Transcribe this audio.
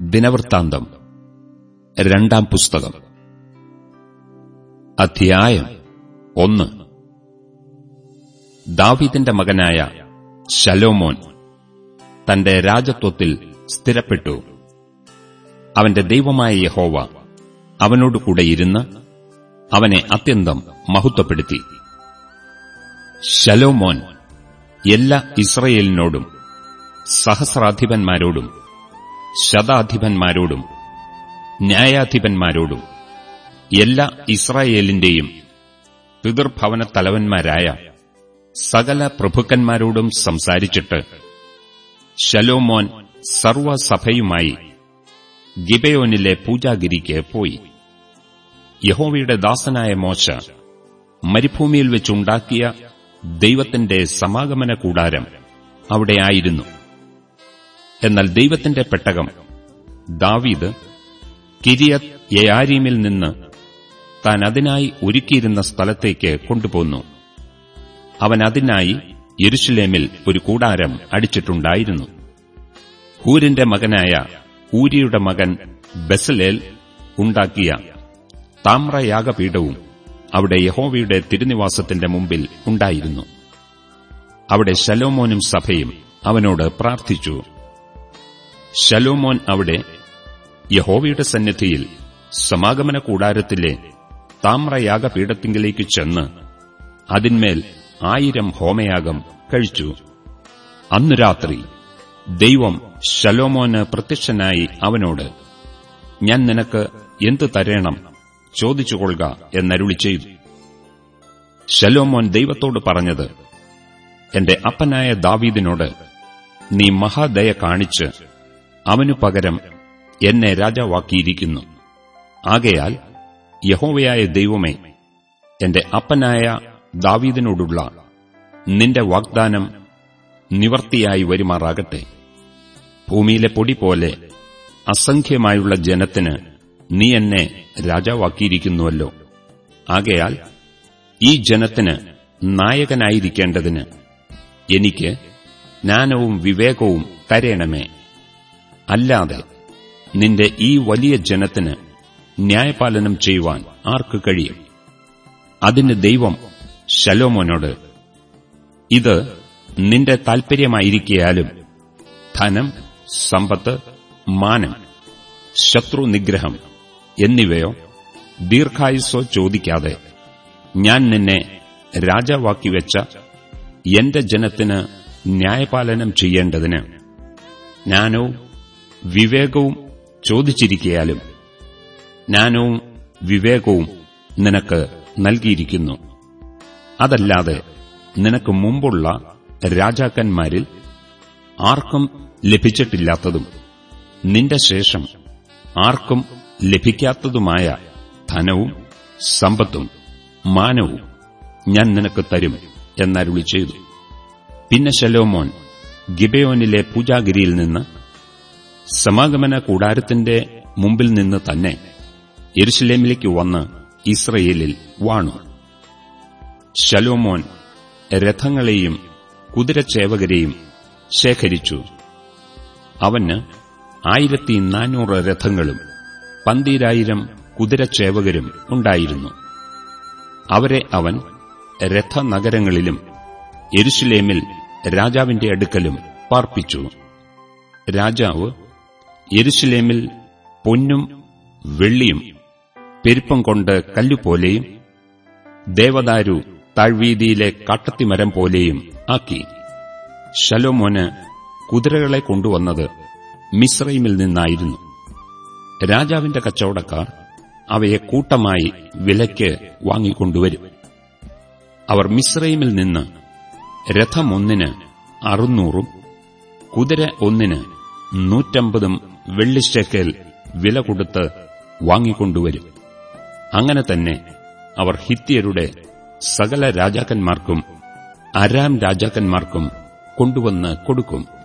ദിനവൃത്താന്തം. രണ്ടാം പുസ്തകം. അധ്യായം ഒന്ന്. ദാവീദിന്റെ മകനായ ശലോമോൻ തന്റെ രാജത്വത്തിൽ സ്ഥിരപ്പെട്ടു. അവന്റെ ദൈവമായ യഹോവ അവനോടുകൂടെ ഇരുന്ന് അവനെ അത്യന്തം മഹത്വപ്പെടുത്തി. ശലോമോൻ എല്ലാ ഇസ്രയേലിനോടും സഹസ്രാധിപന്മാരോടും ശതാധിപന്മാരോടും ന്യായാധിപന്മാരോടും എല്ലാ ഇസ്രായേലിന്റെയും പിതൃഭവന തലവന്മാരായ സകല പ്രഭുക്കന്മാരോടും സംസാരിച്ചിട്ട് ശലോമോൻ സർവസഭയുമായി ഗിബയോനിലെ പൂജാഗിരിക്ക് പോയി. യഹോവയുടെ ദാസനായ മോശ മരുഭൂമിയിൽ വെച്ചുണ്ടാക്കിയ ദൈവത്തിന്റെ സമാഗമന കൂടാരം അവിടെയായിരുന്നു എന്നാൽ ദൈവത്തിന്റെ പെട്ടകം. ദാവീദ് കിരിയത് യയാരീമിൽ നിന്ന് താൻ അതിനായി ഒരുക്കിയിരുന്ന സ്ഥലത്തേക്ക് കൊണ്ടുപോന്നു. അവൻ അതിനായി യെരുഷലേമിൽ ഒരു കൂടാരം അടിച്ചിട്ടുണ്ടായിരുന്നു. ഹൂരിന്റെ മകനായ ഊരിയുടെ മകൻ ബസലേൽ ഉണ്ടാക്കിയ താമ്രയാഗപീഠവും അവിടെ യഹോവയുടെ തിരുനിവാസത്തിന്റെ മുമ്പിൽ ഉണ്ടായിരുന്നു. അവിടെ ശലോമോനും സഭയും അവനോട് പ്രാർത്ഥിച്ചു. ശലോമോൻ അവിടെ യഹോവയുടെ സന്നിധിയിൽ സമാഗമന കൂടാരത്തിലെ താമ്രയാഗപീഠത്തിങ്കിലേക്ക് ചെന്ന് അതിന്മേൽ ആയിരം ഹോമയാഗം കഴിച്ചു. അന്നു രാത്രി ദൈവം ശലോമോന് പ്രത്യക്ഷനായി അവനോട് ഞാൻ നിനക്ക് എന്തു തരേണം? ചോദിച്ചുകൊള്ളുക എന്നരുളി ചെയ്തു. ശലോമോൻ ദൈവത്തോട് പറഞ്ഞത് എന്റെ അപ്പനായ ദാവീദിനോട് നീ മഹാദയ കാണിച്ച് അവനു പകരം എന്നെ രാജാവാക്കിയിരിക്കുന്നു. ആകയാൽ യഹോവയായ ദൈവമേ എന്റെ അപ്പനായ ദാവീദിനോടുള്ള നിന്റെ വാഗ്ദാനം നിവർത്തിയായി വരുമാറാകട്ടെ. ഭൂമിയിലെ പൊടി പോലെ അസംഖ്യമായുള്ള ജനത്തിന് നീ എന്നെ രാജാവാക്കിയിരിക്കുന്നുവല്ലോ. ആകയാൽ ഈ ജനത്തിന് നായകനായിരിക്കേണ്ടതിന് എനിക്ക് ജ്ഞാനവും വിവേകവും തരേണമേ. അല്ലാതെ നിന്റെ ഈ വലിയ ജനത്തിന് ന്യായപാലനം ചെയ്യുവാൻ ആർക്ക് കഴിയും? അതിന് ദൈവം ശലോമോനോട് ഇത് നിന്റെ താൽപര്യമായിരിക്കയാലും ധനം സമ്പത്ത് മാനം ശത്രു നിഗ്രഹം എന്നിവയോ ദീർഘായുസ്സോ ചോദിക്കാതെ ഞാൻ നിന്നെ രാജാവാക്കി വെച്ച എന്റെ ജനത്തിന് ന്യായപാലനം ചെയ്യേണ്ടതിന് ജ്ഞാനവും വിവേകവും ചോദിച്ചിരിക്കയാലും ജ്ഞാനവും വിവേകവും നിനക്ക് നൽകിയിരിക്കുന്നു. അതല്ലാതെ നിനക്ക് മുമ്പുള്ള രാജാക്കന്മാരിൽ ആർക്കും ലഭിച്ചിട്ടില്ലാത്തതും നിന്റെ ശേഷം ആർക്കും ലഭിക്കാത്തതുമായ ധനവും സമ്പത്തും മാനവും ഞാൻ നിനക്ക് തരും എന്നരുളി ചെയ്തു. പിന്നെ ശലോമോൻ ഗിബയോനിലെ പൂജാഗിരിയിൽ നിന്ന് സമാഗമന കൂടാരത്തിന്റെ മുമ്പിൽ നിന്ന് തന്നെ യെരുഷലേമിലേക്ക് വന്ന് ഇസ്രയേലിൽ വാണു. ശലോമോൻ രഥങ്ങളെയും കുതിരച്ചേവകരെയും ശേഖരിച്ചു. അവന് ആയിരത്തി നാനൂറ് രഥങ്ങളും പന്തിരായിരം കുതിരച്ചേവകരും ഉണ്ടായിരുന്നു. അവരെ അവൻ രഥനഗരങ്ങളിലും എരുഷലേമിൽ രാജാവിന്റെ അടുക്കലും പാർപ്പിച്ചു. രാജാവ് യെരുഷലേമിൽ പൊന്നും വെള്ളിയും പെരുപ്പം കൊണ്ട് കല്ലുപോലെയും ദേവദാരു താഴ്വീതിയിലെ കാട്ടത്തിമരം പോലെയും ആക്കി. ശലോമോന് കുതിരകളെ കൊണ്ടുവന്നത് മിശ്രൈമിൽ നിന്നായിരുന്നു. രാജാവിന്റെ കച്ചവടക്കാർ അവയെ കൂട്ടമായി വിലയ്ക്ക് വാങ്ങിക്കൊണ്ടുവരും. അവർ മിശ്രൈമിൽ നിന്ന് രഥമൊന്നിന് അറുന്നൂറും കുതിര ഒന്നിന് നൂറ്റമ്പതും വെള്ളിശേക്കേൽ വില കൊടുത്ത് വാങ്ങിക്കൊണ്ടുവരും. അങ്ങനെ തന്നെ അവർ ഹിത്യരുടെ സകല രാജാക്കന്മാർക്കും അരാം രാജാക്കന്മാർക്കും കൊണ്ടുവന്ന് കൊടുക്കും.